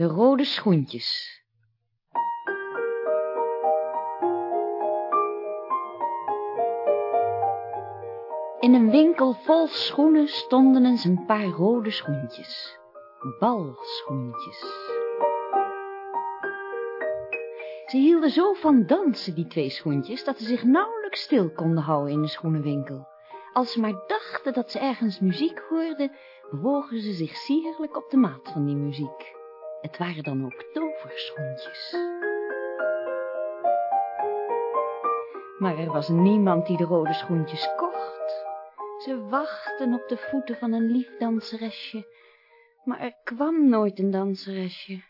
De rode schoentjes In een winkel vol schoenen stonden eens een paar rode schoentjes. Balschoentjes. Ze hielden zo van dansen, die twee schoentjes, dat ze zich nauwelijks stil konden houden in de schoenenwinkel. Als ze maar dachten dat ze ergens muziek hoorden, bewogen ze zich sierlijk op de maat van die muziek. Het waren dan ook toverschoentjes. Maar er was niemand die de rode schoentjes kocht. Ze wachten op de voeten van een lief danseresje, maar er kwam nooit een danseresje.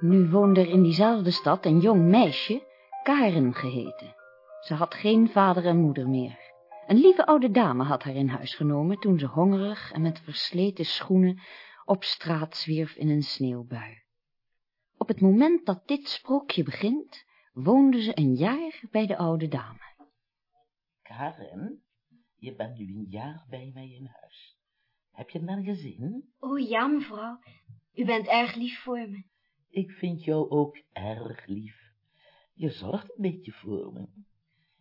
Nu woonde er in diezelfde stad een jong meisje, Karen geheten. Ze had geen vader en moeder meer. Een lieve oude dame had haar in huis genomen toen ze hongerig en met versleten schoenen op straat zwierf in een sneeuwbui. Op het moment dat dit sprookje begint, woonde ze een jaar bij de oude dame. Karen, je bent nu een jaar bij mij in huis. Heb je naar je zin? O ja, mevrouw. U bent erg lief voor me. Ik vind jou ook erg lief. Je zorgt een beetje voor me.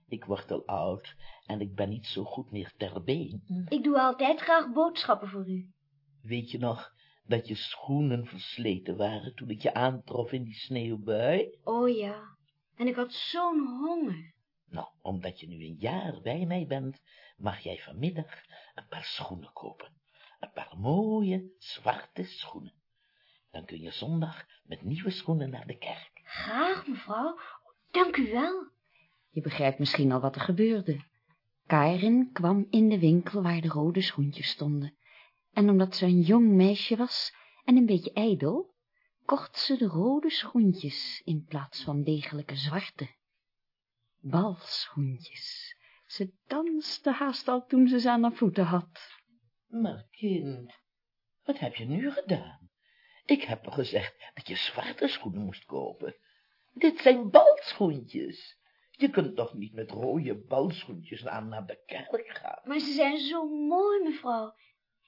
Ik word al oud en ik ben niet zo goed meer ter been. Ik doe altijd graag boodschappen voor u. Weet je nog dat je schoenen versleten waren toen ik je aantrof in die sneeuwbui? O ja, en ik had zo'n honger. Nou, omdat je nu een jaar bij mij bent, mag jij vanmiddag een paar schoenen kopen. Een paar mooie, zwarte schoenen. Dan kun je zondag met nieuwe schoenen naar de kerk. Graag, mevrouw. Dank u wel. Je begrijpt misschien al wat er gebeurde. Karin kwam in de winkel waar de rode schoentjes stonden. En omdat ze een jong meisje was en een beetje ijdel, kocht ze de rode schoentjes in plaats van degelijke zwarte. Balschoentjes. Ze danste haast al toen ze ze aan haar voeten had. Maar kind, wat heb je nu gedaan? Ik heb toch gezegd dat je zwarte schoenen moest kopen. Dit zijn balschoentjes. Je kunt toch niet met rode balschoentjes aan naar de kerk gaan? Maar ze zijn zo mooi, mevrouw.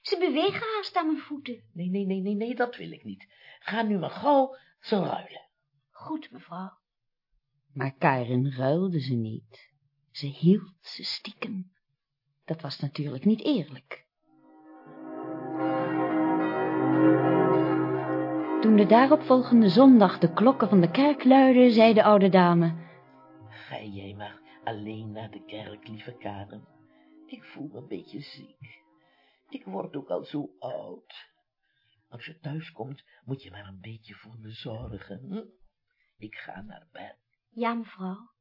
Ze bewegen haast aan mijn voeten. Nee, nee, nee, nee, nee, dat wil ik niet. Ga nu maar gauw ze ruilen. Goed, mevrouw. Maar Karin ruilde ze niet. Ze hield ze stiekem. Dat was natuurlijk niet eerlijk. Toen de daaropvolgende zondag de klokken van de kerk luidden, zei de oude dame... Ga jij maar alleen naar de kerk, lieve Karen. Ik voel me een beetje ziek. Ik word ook al zo oud. Als je thuis komt, moet je maar een beetje voor me zorgen. Hm? Ik ga naar bed. Ja, mevrouw.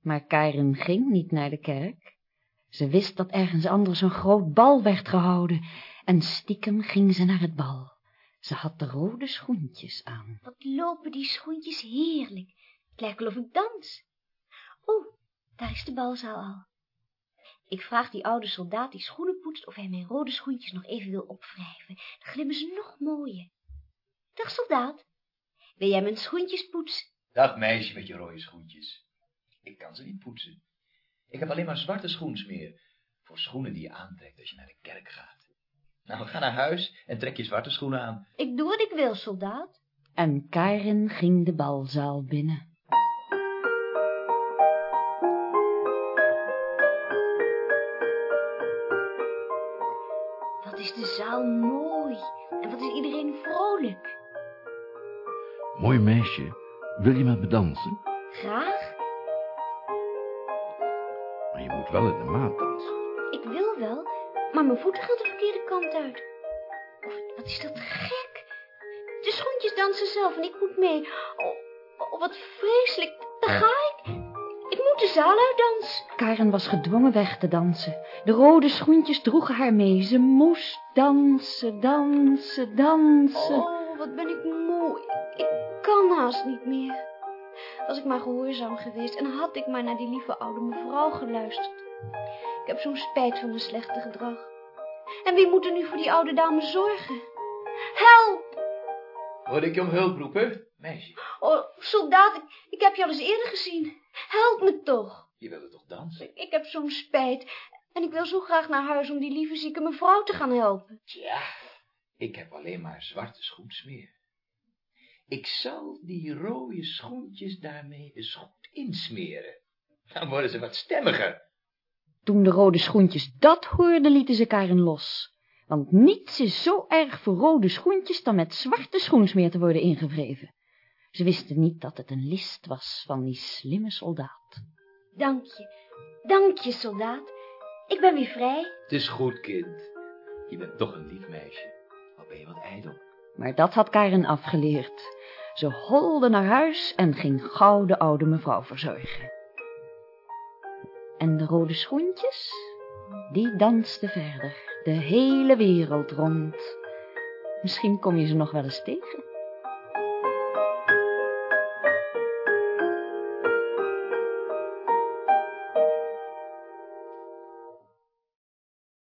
Maar Karin ging niet naar de kerk. Ze wist dat ergens anders een groot bal werd gehouden en stiekem ging ze naar het bal. Ze had de rode schoentjes aan. Wat lopen die schoentjes heerlijk. Het lijkt wel of ik dans. Oeh, daar is de balzaal al. Ik vraag die oude soldaat die schoenen poetst of hij mijn rode schoentjes nog even wil opwrijven. Dan glimmen ze nog mooier. Dag, soldaat. Wil jij mijn schoentjes poetsen? Dag, meisje met je rode schoentjes. Ik kan ze niet poetsen. Ik heb alleen maar zwarte schoensmeer. Voor schoenen die je aantrekt als je naar de kerk gaat. Nou, ga naar huis en trek je zwarte schoenen aan. Ik doe wat ik wil, soldaat. En Karin ging de balzaal binnen. Is de zaal mooi. En wat is iedereen vrolijk. Mooi meisje, wil je met me dansen? Graag. Maar je moet wel in de maat dansen. Ik wil wel, maar mijn voeten gaan de verkeerde kant uit. Of, wat is dat gek. De schoentjes dansen zelf en ik moet mee. Oh, oh wat vreselijk. Daar ga ik. De zaal uitdansen. Karen was gedwongen weg te dansen. De rode schoentjes droegen haar mee. Ze moest dansen, dansen, dansen. Oh, wat ben ik moe. Ik kan haast niet meer. Was ik maar gehoorzaam geweest en had ik maar naar die lieve oude mevrouw geluisterd. Ik heb zo'n spijt van mijn slechte gedrag. En wie moet er nu voor die oude dame zorgen? Help! Hoorde ik je om hulp roepen, meisje? Oh, soldaat, ik, ik heb je al eens eerder gezien. Help me toch. Je wilde toch dansen? Ik heb zo'n spijt. En ik wil zo graag naar huis om die lieve zieke mevrouw te gaan helpen. Tja, ik heb alleen maar zwarte schoensmeer. Ik zal die rode schoentjes daarmee eens goed insmeren. Dan worden ze wat stemmiger. Toen de rode schoentjes dat hoorden, lieten ze Karen los. Want niets is zo erg voor rode schoentjes dan met zwarte schoensmeer te worden ingevreven. Ze wisten niet dat het een list was van die slimme soldaat. Dank je, dank je, soldaat. Ik ben weer vrij. Het is goed, kind. Je bent toch een lief meisje. Al ben je wat ijdel. Maar dat had Karen afgeleerd. Ze holde naar huis en ging gauw de oude mevrouw verzorgen. En de rode schoentjes, die dansten verder, de hele wereld rond. Misschien kom je ze nog wel eens tegen.